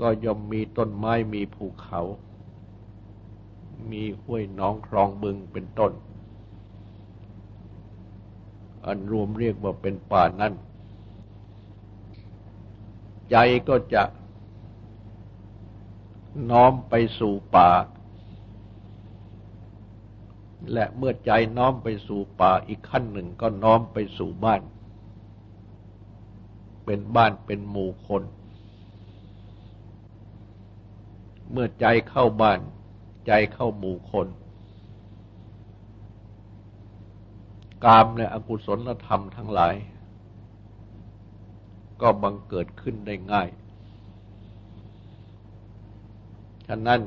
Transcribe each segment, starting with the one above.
ก็ย่อมมีต้นไม้มีภูเขา มีห้วยน้องคลองบึงเป็นต้น อันรวมเรียกว่าเป็นป่านั้น ใจก็จะน้อมไปสู่ป่า และเมื่อใจน้อมไปสู่ป่าอีกขั้นหนึ่งก็น้อมไปสู่บ้าน เป็นบ้านเป็นหมู่คน เมื่อใจเข้าบ้าน ใจเข้าหมู่คน กามและอกุศลธรรมทั้งหลาย ก็บังเกิดขึ้นได้ง่าย ฉะนั้น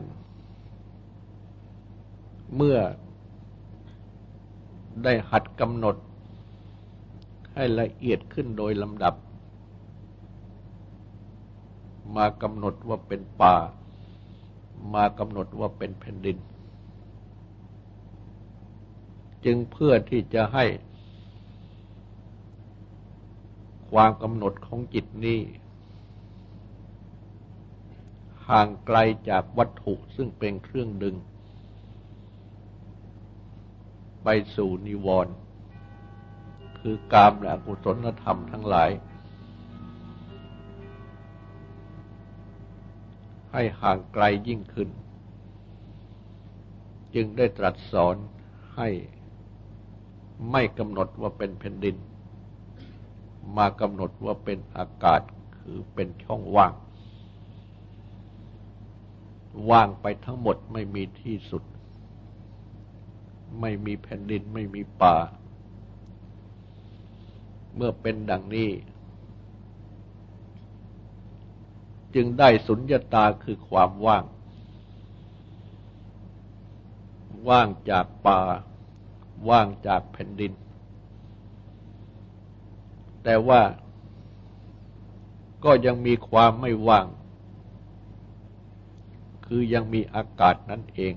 เมื่อได้หัดกำหนด ให้ละเอียดขึ้นโดยลำดับ มากำหนดว่าเป็นป่า มากำหนดว่าเป็นแผ่นดิน จึงเพื่อที่จะให้ ความกำหนดของจิตนี้ ห่างไกลจากวัตถุซึ่งเป็นเครื่องดึง ไปสู่นิวรณ์คือกามและอกุศลธรรมทั้งหลาย ให้ห่างไกลยิ่งขึ้น จึงได้ตรัสสอนให้ไม่กำหนดว่าเป็นแผ่นดิน มากำหนดว่าเป็นอากาศคือเป็นช่องว่าง ว่างไปทั้งหมดไม่มีที่สุด ไม่มีแผ่นดินไม่มีป่า เมื่อเป็นดังนี้ จึงได้สุญญตาคือความว่าง ว่างจากป่า ว่างจากแผ่นดิน แต่ว่าก็ยังมีความไม่ว่าง คือยังมีอากาศนั่นเอง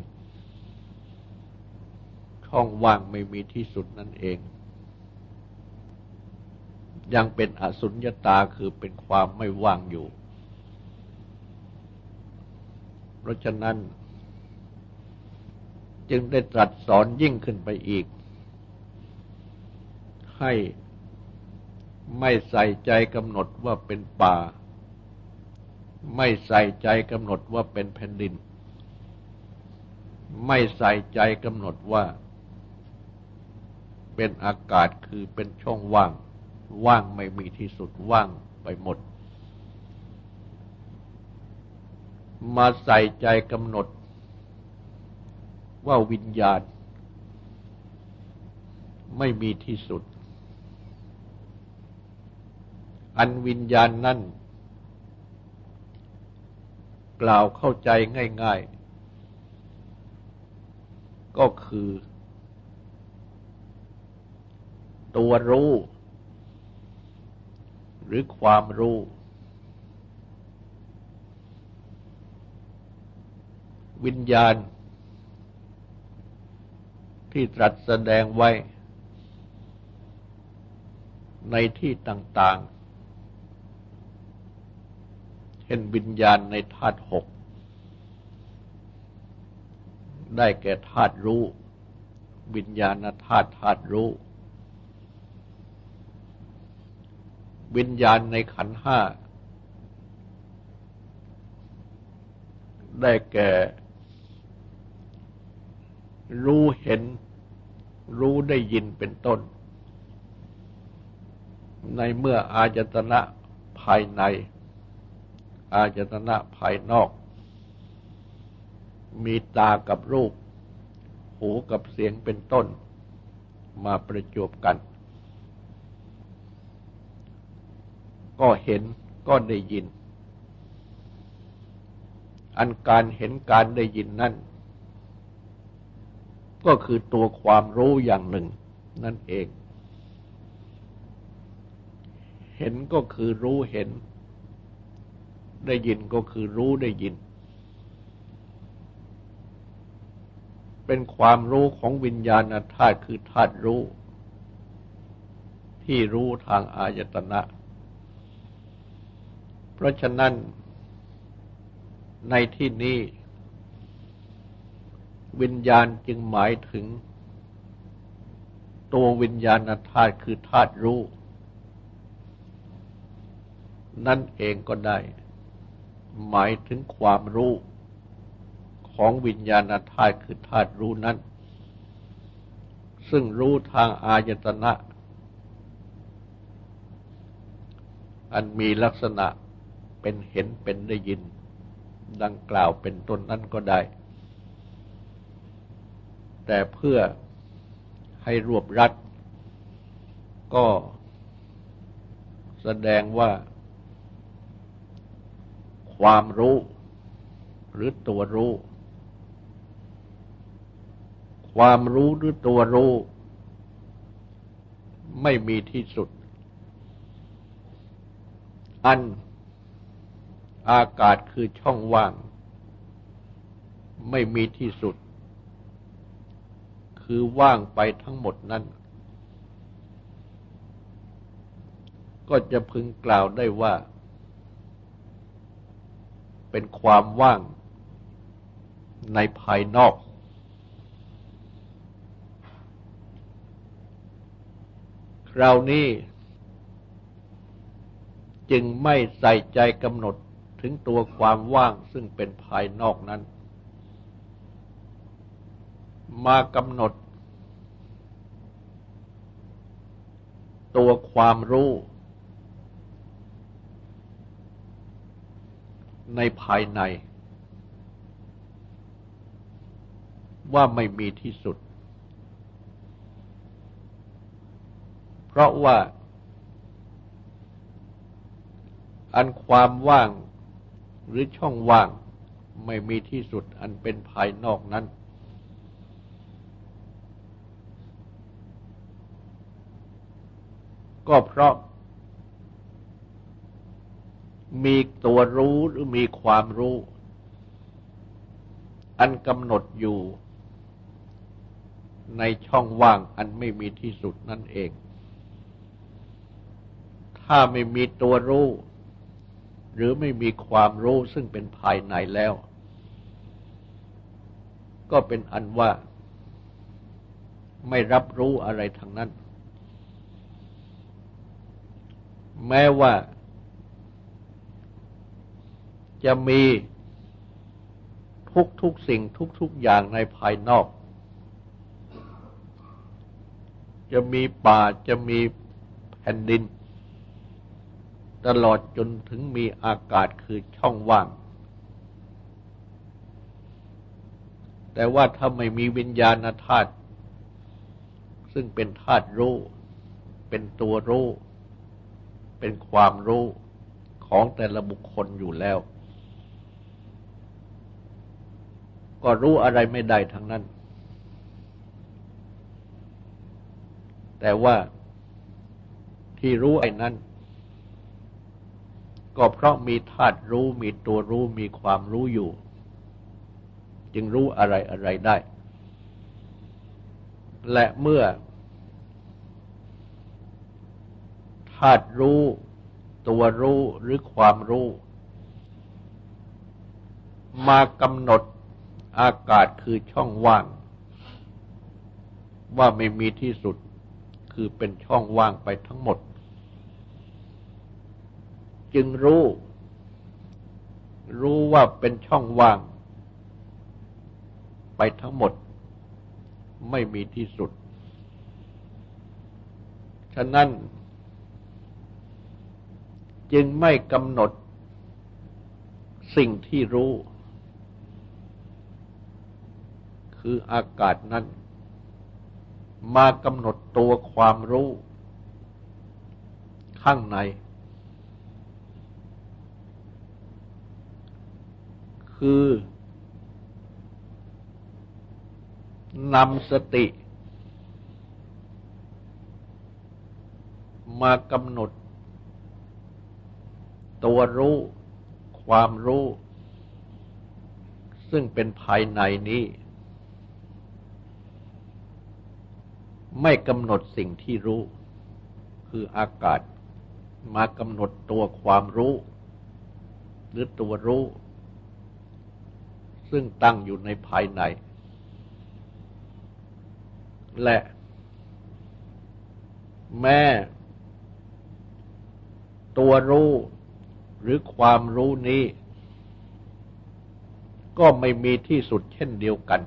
ช่องว่างไม่มีที่สุดนั่นเอง ยังเป็นอสุญญตาคือเป็นความไม่ว่างอยู่ เพ ราะฉะนั้น จึงได้ตรัสสอนยิ่งขึ้นไปอีก ให้ไม่ใส่ใจกำหนดว่าเป็นป่า ไม่ใส่ใจกำหนดว่าเป็นแผ่นดิน ไม่ใส่ใจกำหนดว่า เป็นอากาศคือเป็นช่องว่าง ว่างไม่มีที่สุดว่างไปหมด มาใส่ใจกำหนด ว่าวิญญาณ ไม่มีที่สุด อันวิญญาณนั่น กล่าวเข้าใจง่ายๆ ก็คือ ตัวรู้ หรือความรู้ วิญญาณ ที่ตรัสแสดงไว้ ในที่ต่างๆ เห็นวิญญาณในธาตุหก ได้แก่ธาตุรู้ วิญญาณธาตุธาตุรู้ วิญญาณในขันห้าได้แก่ รู้เห็น รู้ได้ยินเป็นต้น ในเมื่ออาจตนะภายใน อาจตนะภายนอก มีตากับรูป หูกับเสียงเป็นต้น มาประจบกัน ก็เห็นก็ได้ยิน อันการเห็นการได้ยินนั่น ก็คือตัวความรู้อย่างหนึ่ง นั่นเอง เห็นก็คือรู้เห็น ได้ยินก็คือรู้ได้ยิน เป็นความรู้ของวิญญาณธาตุคือธาตุรู้ ที่รู้ทางอายตนะ เพราะฉะนั้นในที่นี้ วิญญาณจึงหมายถึง ตัววิญญาณธาตุคือธาตุรู้ นั่นเองก็ได้ หมายถึงความรู้ ของวิญญาณธาตุคือธาตุรู้นั้น ซึ่งรู้ทางอายตนะ อันมีลักษณะเป็นเห็นเป็นได้ยิน ดังกล่าวเป็นต้นนั้นก็ได้ แต่เพื่อให้รวบรัดก็แสดงว่าความรู้ หรือตัวรู้ ความรู้หรือตัวรู้ ไม่มีที่สุด อันอากาศคือช่องว่าง ไม่มีที่สุด คือว่างไปทั้งหมดนั้น ก็จะพึงกล่าวได้ว่า เป็นความว่างในภายนอก คราวนี้จึงไม่ใส่ใจกำหนดถึงตัวความว่างซึ่งเป็นภายนอกนั้น มากำหนด ตัวความรู้ ในภายใน ว่าไม่มีที่สุด เพราะว่า อันความว่างหรือช่องว่างไม่มีที่สุดอันเป็นภายนอกนั้น ก็เพราะ มีตัวรู้หรือมีความรู้ อันกำหนดอยู่ในช่องว่างอันไม่มีที่สุดนั่นเอง ถ้าไม่มีตัวรู้ หรือไม่มีความรู้ซึ่งเป็นภายในแล้ว ก็เป็นอันว่า ไม่รับรู้อะไรทั้งนั้น แม้ว่า จะมีทุกทุกสิ่งทุกทุกอย่างในภายนอก จะมีป่าจะมีแผ่นดิน ตลอดจนถึงมีอากาศคือช่องว่าง แต่ว่าถ้าไม่มีวิญญาณธาตุซึ่งเป็นธาตุรู้ เป็นตัวรู้ เป็นความรู้ของแต่ละบุคคลอยู่แล้ว ก็รู้อะไรไม่ได้ทั้งนั้น แต่ว่าที่รู้ไอ้นั้น ก็เพราะมีธาตุรู้มีตัวรู้มีความรู้อยู่ จึงรู้อะไรอะไรได้ และเมื่อ ธาตุรู้ ตัวรู้หรือความรู้ มากำหนดอากาศคือช่องว่าง ว่าไม่มีที่สุดคือเป็นช่องว่างไปทั้งหมด จึงรู้ รู้ว่าเป็นช่องว่าง ไปทั้งหมด ไม่มีที่สุด ฉะนั้น จึงไม่กำหนดสิ่งที่รู้ คืออากาศนั้น มากำหนดตัวความรู้ ข้างใน คือนำสติ มากำหนด ตัวรู้ ความรู้ ซึ่งเป็นภายในนี้ ไม่กำหนดสิ่งที่รู้ คืออากาศมากำหนดตัวความรู้ หรือตัวรู้ ซึ่งตั้งอยู่ในภายใน และ แม่ ตัวรู้ หรือความรู้นี้ ก็ไม่มีที่สุดเช่นเดียวกัน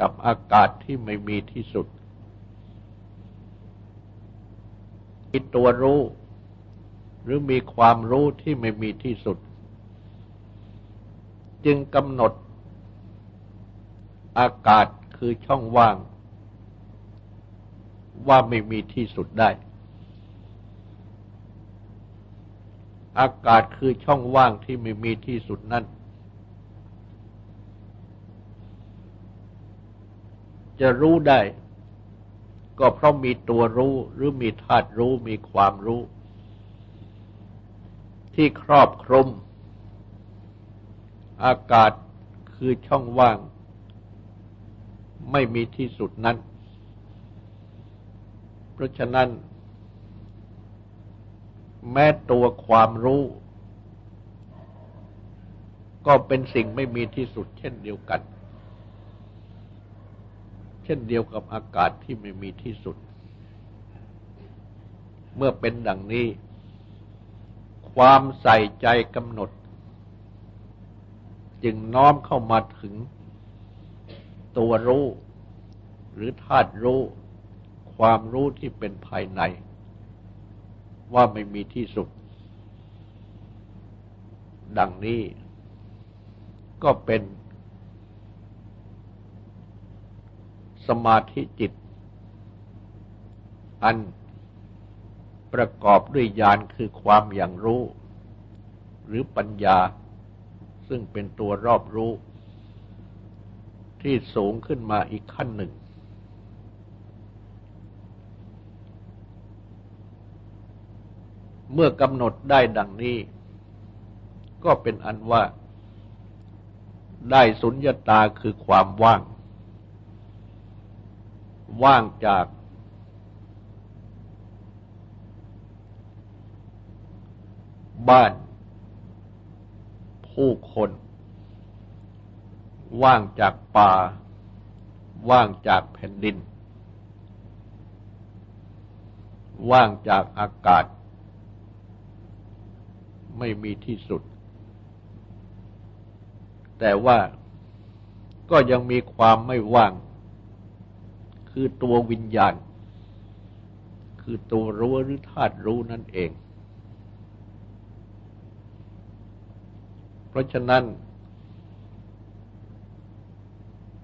กับอากาศที่ไม่มีที่สุดมีตัวรู้ หรือมีความรู้ที่ไม่มีที่สุด จึงกำหนด อากาศคือช่องว่าง ว่าไม่มีที่สุดได้ อากาศคือช่องว่างที่ไม่มีที่สุดนั่นจะรู้ได้ ก็เพราะมีตัวรู้หรือมีธาตุรู้มีความรู้ ที่ครอบคลุมอากาศคือช่องว่าง ไม่มีที่สุดนั้น เพราะฉะนั้น แม้ตัวความรู้ ก็เป็นสิ่งไม่มีที่สุด เช่นเดียวกัน เช่นเดียวกับอากาศที่ไม่มีที่สุด เมื่อเป็นดังนี้ ความใส่ใจกำหนด จึงน้อมเข้ามาถึง ตัวรู้ หรือธาตุรู้ ความรู้ที่เป็นภายใน ว่าไม่มีที่สุด ดังนี้ก็เป็น สมาธิจิต อันประกอบด้วยญาณคือความอย่างรู้ หรือปัญญา ซึ่งเป็นตัวรอบรู้ ที่สูงขึ้นมาอีกขั้นหนึ่ง เมื่อกำหนดได้ดังนี้ ก็เป็นอันว่า ได้สุญญตาคือความว่าง ว่างจากบ้าน ผู้คน ว่างจากป่า ว่างจากแผ่นดิน ว่างจากอากาศ ไม่มีที่สุด แต่ว่าก็ยังมีความไม่ว่าง คือตัววิญญาณ คือตัวรู้หรือธาตุรู้นั่นเอง เพราะฉะนั้น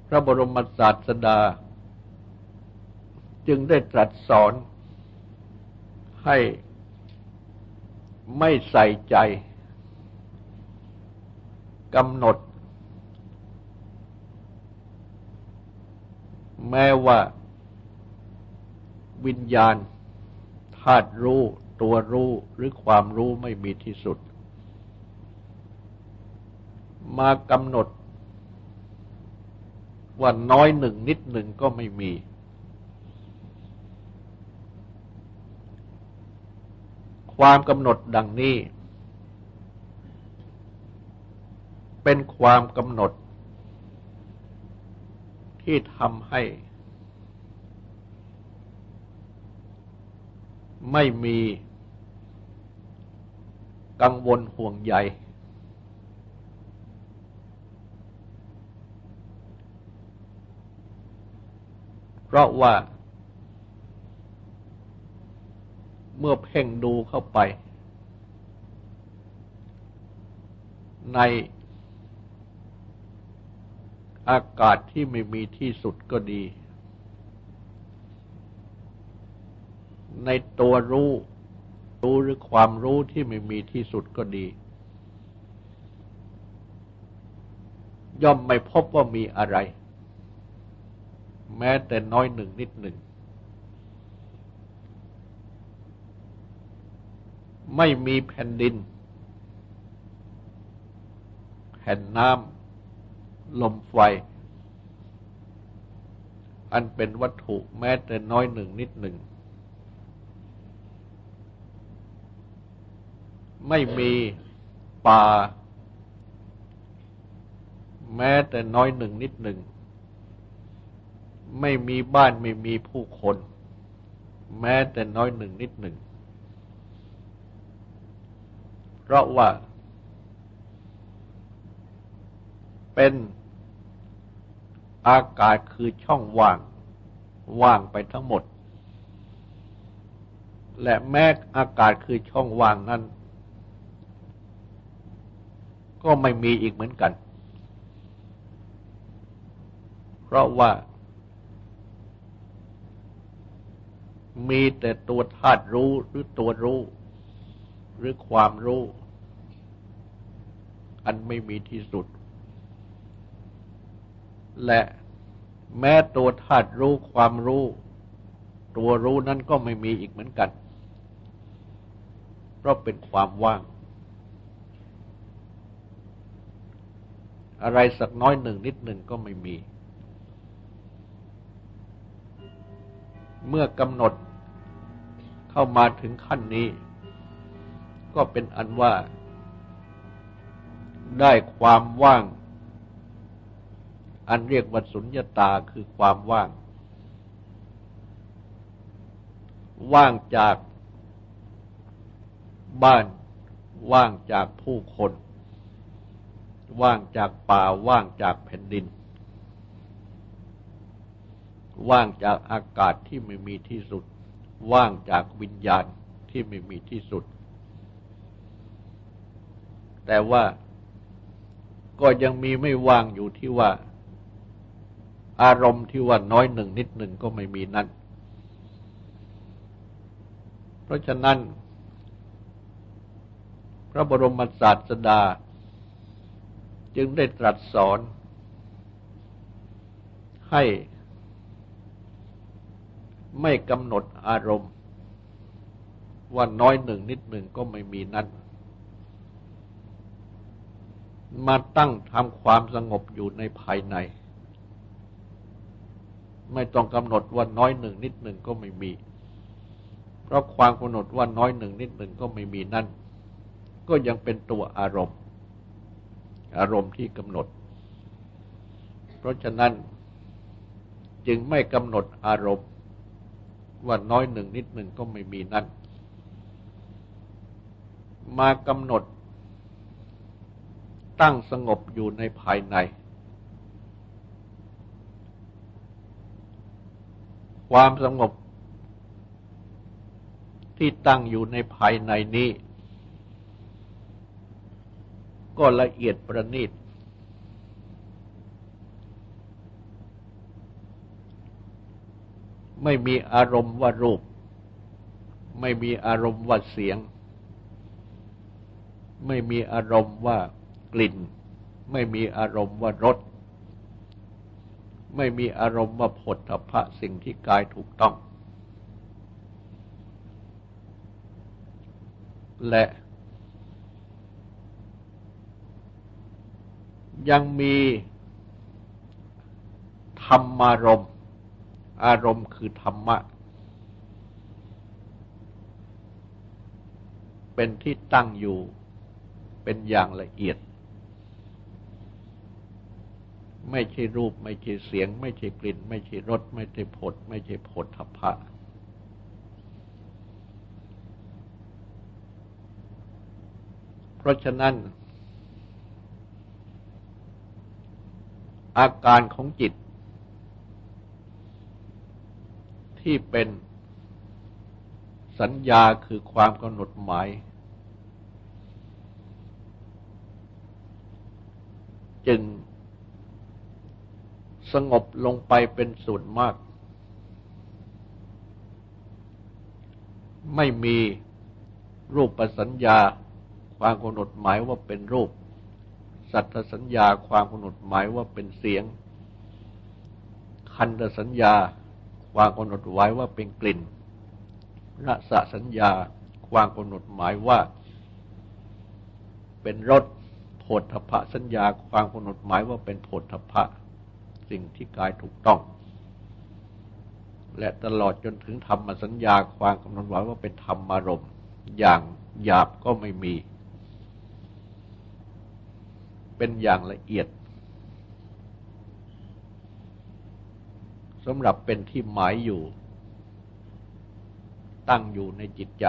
พระบรมศาสดา จึงได้ตรัสสอนให้ ไม่ใส่ใจกำหนด แม้ว่า วิญญาณธาตุรู้ตัวรู้หรือความรู้ไม่มีที่สุด มากำหนดว่าน้อยหนึ่งนิดหนึ่งก็ไม่มี ความกำหนดดังนี้ เป็นความกำหนด ที่ทำให้ ไม่มีกังวลห่วงใยเพราะว่า เมื่อเพ่งดูเข้าไป ในอากาศที่ไม่มีที่สุดก็ดี ในตัวรู้ รู้หรือความรู้ที่ไม่มีที่สุดก็ดี ย่อมไม่พบว่ามีอะไร แม้แต่น้อยหนึ่งนิดหนึ่ง ไม่มีแผ่นดิน แผ่นน้ำลมไฟ อันเป็นวัตถุแม้แต่น้อยหนึ่งนิดหนึ่ง ไม่มีป่า แม้แต่น้อยหนึ่งนิดหนึ่ง ไม่มีบ้านไม่มีผู้คน แม้แต่น้อยหนึ่งนิดหนึ่ง เพ ราะว่า เป็นอากาศคือช่องว่าง ว่างไปทั้งหมด และแม้อากาศคือช่องว่างนั้น ก็ไม่มีอีกเหมือนกัน เพราะว่า มีแต่ตัวธาตุรู้หรือตัวรู้ หรือความรู้ อันไม่มีที่สุด และแม้ตัวธาตุรู้ความรู้ ตัวรู้นั้นก็ไม่มีอีกเหมือนกัน เพราะเป็นความว่าง อะไรสักน้อยหนึ่งนิดหนึ่งก็ไม่มี เมื่อกำหนดเข้ามาถึงขั้นนี้ ก็เป็นอันว่า ได้ความว่าง อันเรียกว่าสุญญตาคือความว่าง ว่างจากบ้าน ว่างจากผู้คน ว่างจากป่า ว่างจากแผ่นดิน ว่างจากอากาศที่ไม่มีที่สุด ว่างจากวิญญาณที่ไม่มีที่สุด แต่ว่า ก็ยังมีไม่ว่างอยู่ที่ว่า อารมณ์ที่ว่าน้อยหนึ่งนิดหนึ่งก็ไม่มีนั่น เพราะฉะนั้น พระบรมศาสดา จึงได้ตรัสสอน ให้ไม่กำหนดอารมณ์ ว่าน้อยหนึ่งนิดหนึ่งก็ไม่มีนั่น มาตั้งทำความสงบอยู่ในภายใน ไม่ต้องกำหนดว่าน้อยหนึ่งนิดหนึ่งก็ไม่มี เพราะความกำหนดว่าน้อยหนึ่งนิดหนึ่งก็ไม่มีนั่น ก็ยังเป็นตัวอารมณ์ อารมณ์ที่กำหนด เพราะฉะนั้นจึงไม่กำหนดอารมณ์ ว่าน้อยหนึ่งนิดหนึ่งก็ไม่มีนั่น มากำหนด ตั้งสงบอยู่ในภายใน ความสงบที่ตั้งอยู่ในภายในนี้ ก็ละเอียดประณีต ไม่มีอารมณ์ว่ารูป ไม่มีอารมณ์ว่าเสียง ไม่มีอารมณ์ว่า กลิ่น ไม่มีอารมณ์ว่ารส ไม่มีอารมณ์ว่าผลทพะสิ่งที่กายถูกต้อง และยังมีธรรมารมณ์ อารมณ์คือธรรมะ เป็นที่ตั้งอยู่เป็นอย่างละเอียด ไม่ใช่รูป ไม่ใช่เสียง ไม่ใช่กลิ่น ไม่ใช่รส ไม่ใช่ผลไม่ใช่ผลทัพพะเพราะฉะนั้น อาการของจิต ที่เป็นสัญญาคือความกำหนดหมาย จึง สงบลงไปเป็นส่วนมาก ไม่มีรูปประสัญญา ความกำหนดหมายว่าเป็นรูป สัตสัญญาความกำหนดหมายว่าเป็นเสียง คันธสัญญา ความกำหนดไว้ว่าเป็นกลิ่นรสสัญญา ความกำหนดหมายว่า เป็นรสโผฏฐพสัญญา ความกำหนดหมายว่าเป็นโผฏฐพะ สิ่งที่กายถูกต้อง และตลอดจนถึงธรรมสัญญาความกำหนดหมาว่าเป็นธรรมารมณ์อย่างหยาบก็ไม่มี เป็นอย่างละเอียดสำหรับเป็นที่หมายอยู่ ตั้งอยู่ในจิตใจ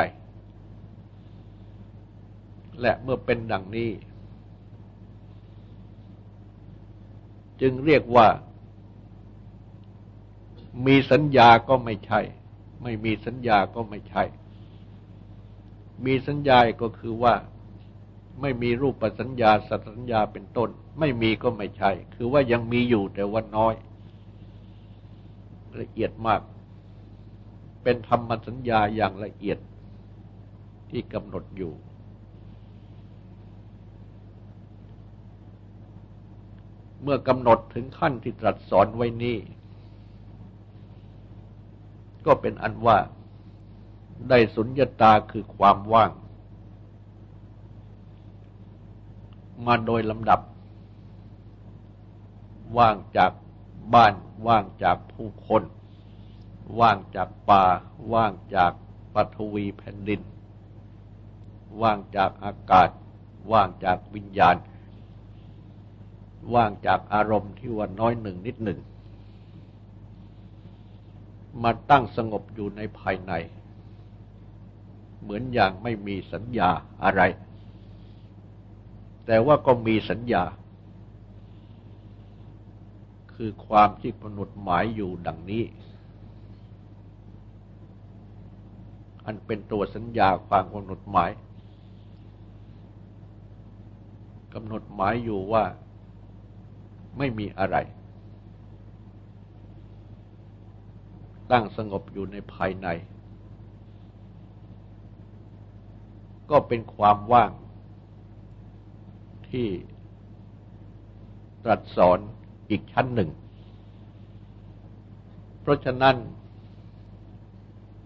และเมื่อเป็นดังนี้ จึงเรียกว่า มีสัญญาก็ไม่ใช่ ไม่มีสัญญาก็ไม่ใช่ มีสัญญาก็คือว่าไม่มีรูปสัญญาสัสัญญาเป็นต้น ไม่มีก็ไม่ใช่ คือว่ายังมีอยู่แต่ว่าน้อย ละเอียดมาก เป็นธรรมสัญญาอย่างละเอียดที่กำหนดอยู่ เมื่อกำหนดถึงขั้นที่ตรัสสอนไว้นี้ ก็เป็นอันว่าได้สุญญตาคือความว่าง มาโดยลำดับ ว่างจากบ้าน ว่างจากผู้คน ว่างจากป่า ว่างจากปฐวีแผ่นดิน ว่างจากอากาศ ว่างจากวิญญาณ ว่างจากอารมณ์ที่ว่าน้อยหนึ่งนิดหนึ่ง มาตั้งสงบอยู่ในภายใน เหมือนอย่างไม่มีสัญญาอะไร แต่ว่าก็มีสัญญา คือความที่กำหนดหมายอยู่ดังนี้ อันเป็นตัวสัญญาความกำหนดหมายกำหนดหมายอยู่ว่าไม่มีอะไร ตั้งสงบอยู่ในภายใน ก็เป็นความว่างที่ตรัสสอนอีกชั้นหนึ่ง เพราะฉะนั้น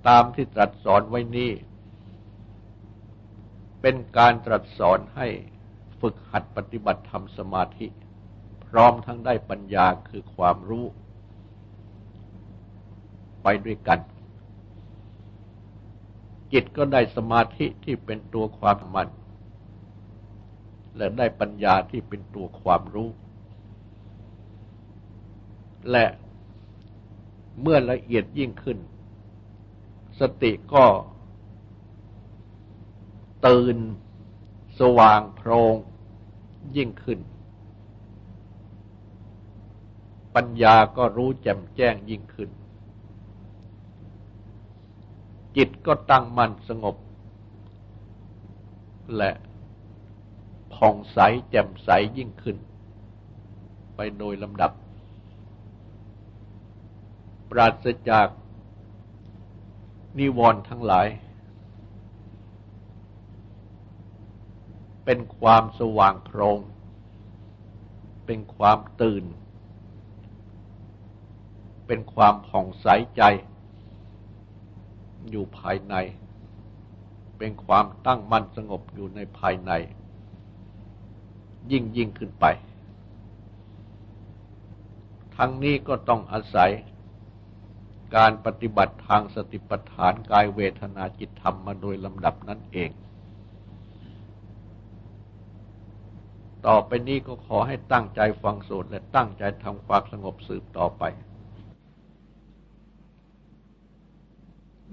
ตามที่ตรัสสอนไว้นี้ เป็นการตรัสสอนให้ฝึกหัดปฏิบัติธรรมสมาธิ พร้อมทั้งได้ปัญญาคือความรู้ ไปด้วยกัน จิตก็ได้สมาธิที่เป็นตัวความมัน และได้ปัญญาที่เป็นตัวความรู้ และเมื่อละเอียดยิ่งขึ้น สติก็ตื่นสว่างโพรงยิ่งขึ้น ปัญญาก็รู้แจ่มแจ้งยิ่งขึ้น จิตก็ตั้งมั่นสงบ และผ่องใสแจ่มใสยิ่งขึ้น ไปโดยลำดับ ปราศจากนิวรณ์ทั้งหลาย เป็นความสว่างโพรง เป็นความตื่น เป็นความผ่องใสใจ อยู่ภายใน เป็นความตั้งมั่นสงบอยู่ในภายใน ยิ่งยิ่งขึ้นไป ทั้งนี้ก็ต้องอาศัยการปฏิบัติทางสติปัฏฐานกายเวทนาจิตธรรมมาโดยลำดับนั่นเอง ต่อไปนี้ก็ขอให้ตั้งใจฟังสวดและตั้งใจทำความสงบสืบต่อไป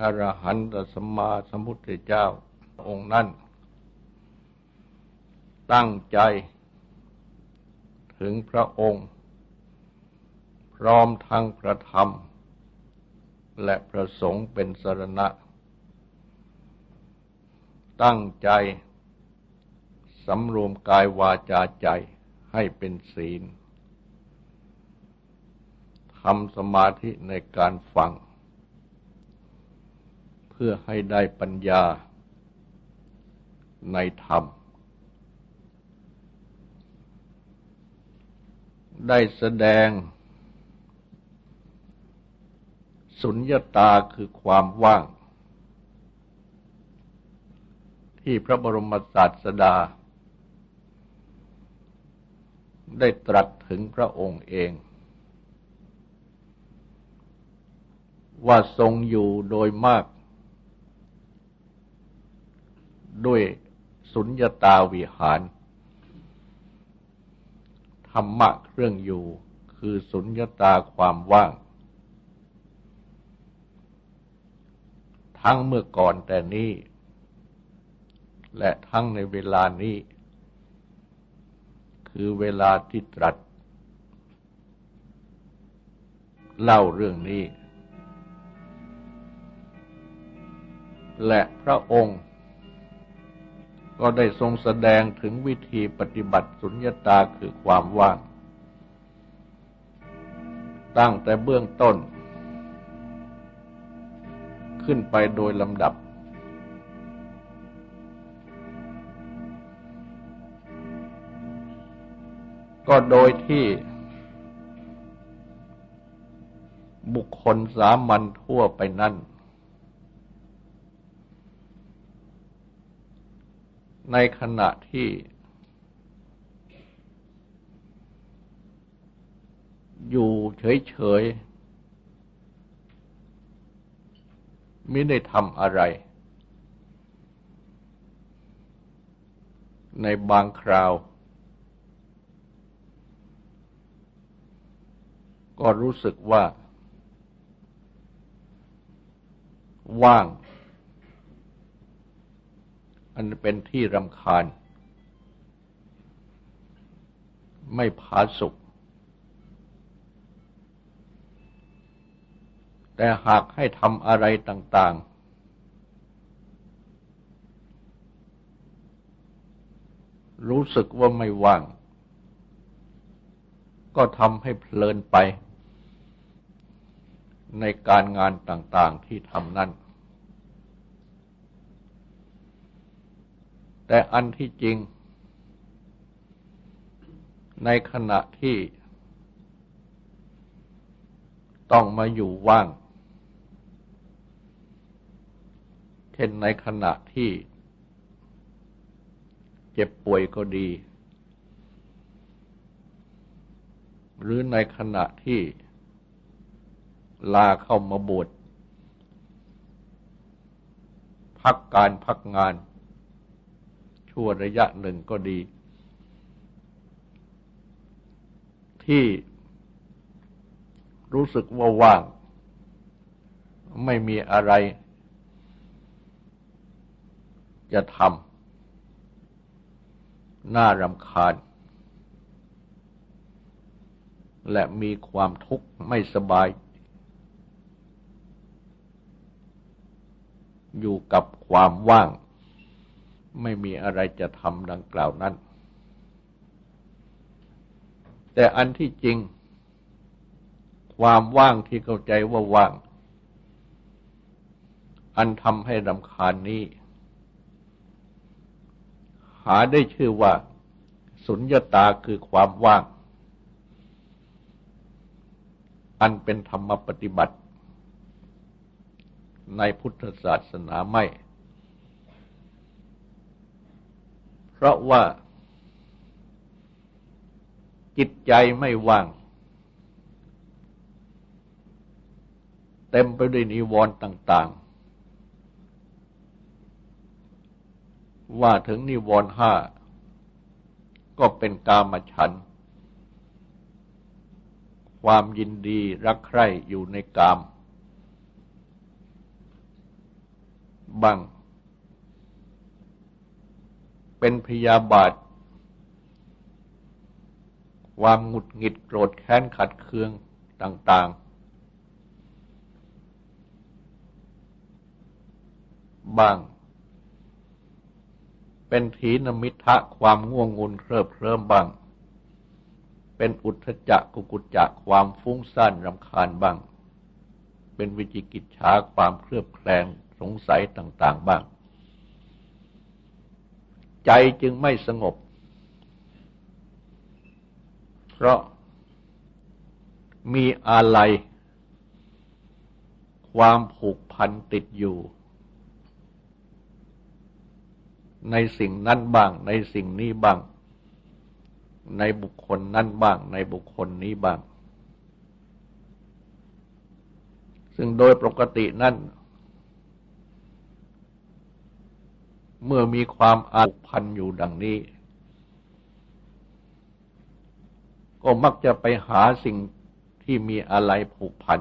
อรหันตสมมาสมุทธเจ้าองค์นั้น ตั้งใจ ถึงพระองค์ พร้อมทั้งพระธรรม และพระสงฆ์เป็นสรณะ ตั้งใจสำรวมกายวาจาใจให้เป็นศีลทำสมาธิในการฟัง เพื่อให้ได้ปัญญาในธรรม ได้แสดง สุญญตาคือความว่าง ที่พระบรมศาสดา ได้ตรัสถึงพระองค์เองว่าทรงอยู่โดยมาก ด้วยสุญญตาวิหาร ธรรมะเครื่องอยู่คือสุญญตาความว่าง ทั้งเมื่อก่อนแต่นี้ และทั้งในเวลานี้ คือเวลาที่ตรัส เล่าเรื่องนี้ และพระองค์ ก็ได้ทรงแสดงถึงวิธีปฏิบัติสุญญตาคือความว่าง ตั้งแต่เบื้องต้น ขึ้นไปโดยลำดับ ก็โดยที่บุคคลสามัญทั่วไปนั้น ในขณะที่ อยู่เฉยๆไม่ได้ทำอะไร ในบางคราว ก็รู้สึกว่า ว่าง อันเป็นที่รำคาญ ไม่ผาสุกแต่หากให้ทำอะไรต่าง ๆ รู้สึกว่าไม่ว่าง ก็ทำให้เพลินไป ในการงานต่าง ๆ ที่ทำนั่น แต่อันที่จริง ในขณะที่ต้องมาอยู่ว่าง เช่นในขณะที่เจ็บป่วยก็ดี หรือในขณะที่ลาเข้ามาบวชพักการพักงาน ชั่วระยะหนึ่งก็ดี ที่รู้สึกว่าว่าง ไม่มีอะไร จะทำน่ารำคาญ และมีความทุกข์ไม่สบายอยู่กับความว่าง ไม่มีอะไรจะทำดังกล่าวนั้น แต่อันที่จริง ความว่างที่เข้าใจว่าว่าง อันทำให้รำคาญนี้ หาได้ชื่อว่า สุญญตาคือความว่าง อันเป็นธรรมปฏิบัติ ในพุทธศาสนาไม่เพ ราะว่า จิตใจไม่ว่าง เต็มไปด้วยนิวรณ์ต่าง ๆ ว่าถึงนิวรณ์ห้า ก็เป็นกามฉัน ความยินดีรักใคร่อยู่ในกามบัง เป็นพยาบาท ความหงุดหงิดโกรธแค้นขัดเคืองต่าง ๆ บ้าง เป็นถีนมิทะความง่วงงุนเคริบเคลิ้มบ้าง เป็นอุทธจักกุกุจจะความฟุ้งซ่านรำคาญบ้าง เป็นวิจิกิจฉาความเครือบแคลงสงสัยต่าง ๆ บ้าง ใจจึงไม่สงบ เพราะมีอะไร ความผูกพันติดอยู่ ในสิ่งนั้นบ้าง ในสิ่งนี้บ้าง ในบุคคลนั้นบ้าง ในบุคคลนี้บ้าง ซึ่งโดยปกตินั่น เมื่อมีความอาพันอยู่ดังนี้ ก็มักจะไปหาสิ่งที่มีอะไรผูกพัน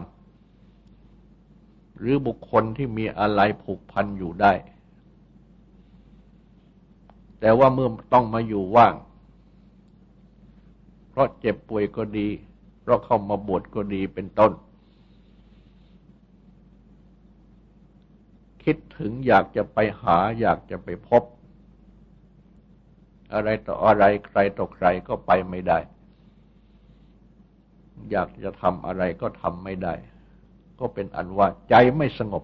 หรือบุคคลที่มีอะไรผูกพันอยู่ได้ แต่ว่าเมื่อต้องมาอยู่ว่าง เพราะเจ็บป่วยก็ดี เพราะเข้ามาบวชก็ดีเป็นต้น คิดถึงอยากจะไปหา อยากจะไปพบ อะไรต่ออะไรใครต่อใครก็ไปไม่ได้ อยากจะทำอะไรก็ทำไม่ได้ ก็เป็นอันว่าใจไม่สงบ